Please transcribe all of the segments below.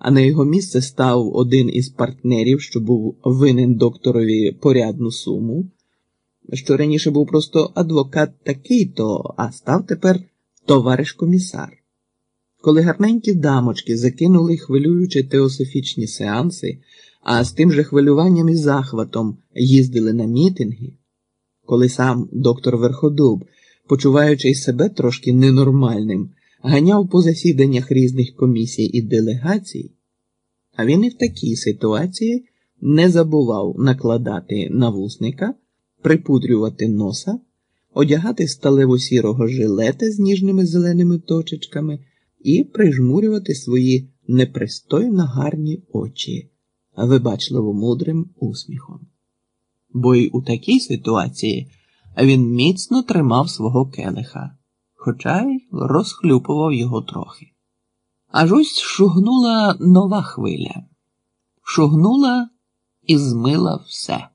а на його місце став один із партнерів, що був винен докторові порядну суму, що раніше був просто адвокат такий-то, а став тепер товариш комісар. Коли гарненькі дамочки закинули хвилюючі теософічні сеанси, а з тим же хвилюванням і захватом їздили на мітинги, коли сам доктор Верходуб, почуваючи себе трошки ненормальним, ганяв по засіданнях різних комісій і делегацій, а він і в такій ситуації не забував накладати навусника, припудрювати носа, одягати сталево сірого жилета з ніжними зеленими точечками і прижмурювати свої непристойно гарні очі вибачливо мудрим усміхом. Бо й у такій ситуації він міцно тримав свого келиха, хоча й розхлюпував його трохи. Аж ось шугнула нова хвиля, шугнула і змила все.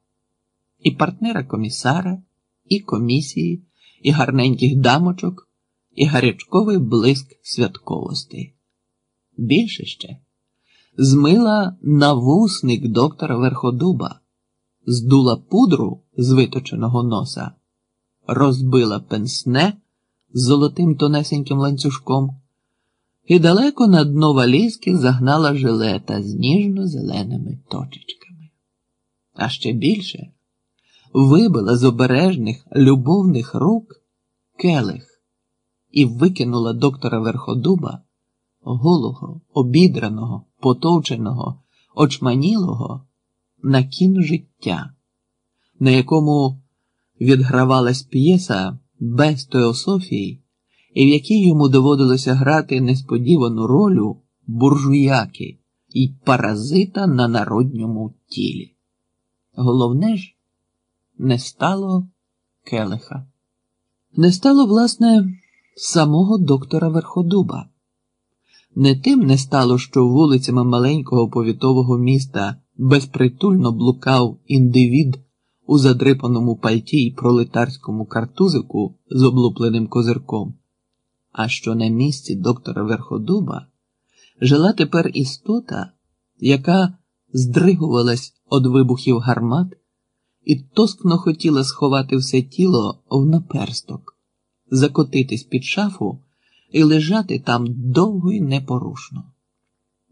І партнера комісара, і комісії, і гарненьких дамочок, і гарячковий блиск святковостей. Більше ще змила навусник доктора Верходуба, здула пудру з виточеного носа, розбила пенсне з золотим тонесеньким ланцюжком і далеко на дно валізки загнала жилета з ніжно-зеленими точечками. А ще більше вибила з обережних любовних рук келих і викинула доктора Верходуба голого, обідраного, потовченого, очманілого на кін життя, на якому відгравалась п'єса без теософії, і в якій йому доводилося грати несподівану роль буржуяки і паразита на народньому тілі. Головне ж, не стало келиха. Не стало, власне, самого доктора Верходуба. Не тим не стало, що вулицями маленького повітового міста безпритульно блукав індивід у задрипаному пальті й пролетарському картузику з облупленим козирком, а що на місці доктора Верходуба жила тепер істота, яка здригувалась від вибухів гармат і тоскно хотіла сховати все тіло в наперсток, закотитись під шафу і лежати там довго й непорушно.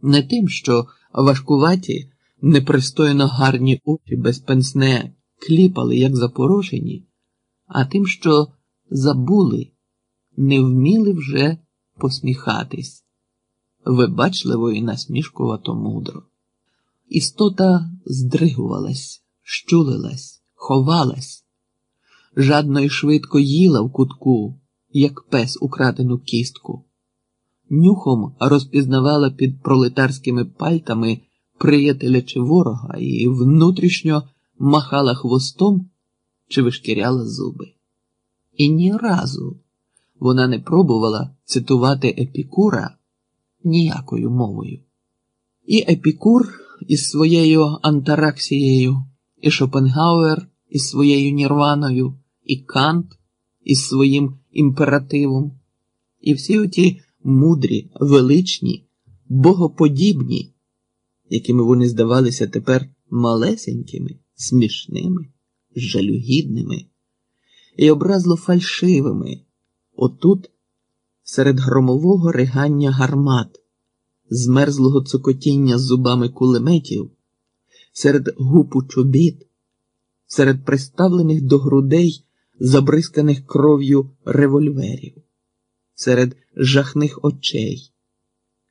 Не тим, що важкуваті, непристойно гарні очі без пенсне кліпали, як запорошені, а тим, що забули, не вміли вже посміхатись, вибачливо і насмішкувато мудро. Істота здригувалась, щулилась, ховалась, жадно й швидко їла в кутку як пес украдену кістку. Нюхом розпізнавала під пролетарськими пальтами приятеля чи ворога і внутрішньо махала хвостом чи вишкіряла зуби. І ні разу вона не пробувала цитувати Епікура ніякою мовою. І Епікур із своєю антараксією, і Шопенгауер із своєю Нірваною, і Кант із своїм імперативом, і всі оті мудрі, величні, богоподібні, якими вони здавалися тепер малесенькими, смішними, жалюгідними і образло фальшивими, отут, серед громового ригання гармат, змерзлого цокотіння зубами кулеметів, серед гупу чобіт, серед приставлених до грудей забризканих кров'ю револьверів, серед жахних очей,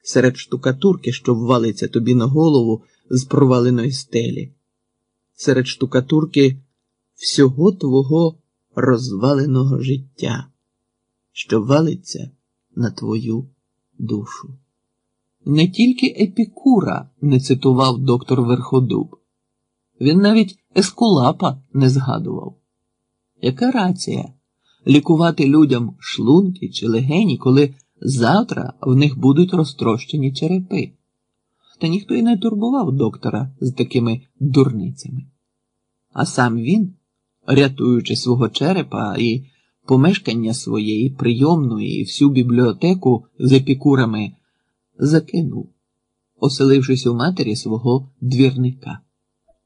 серед штукатурки, що ввалиться тобі на голову з проваленої стелі, серед штукатурки всього твого розваленого життя, що валиться на твою душу. Не тільки Епікура не цитував доктор Верходуб, він навіть Ескулапа не згадував. Яка рація лікувати людям шлунки чи легені, коли завтра в них будуть розтрощені черепи? Та ніхто й не турбував доктора з такими дурницями. А сам він, рятуючи свого черепа і помешкання своєї прийомної і всю бібліотеку з епікурами, закинув, оселившись у матері свого двірника.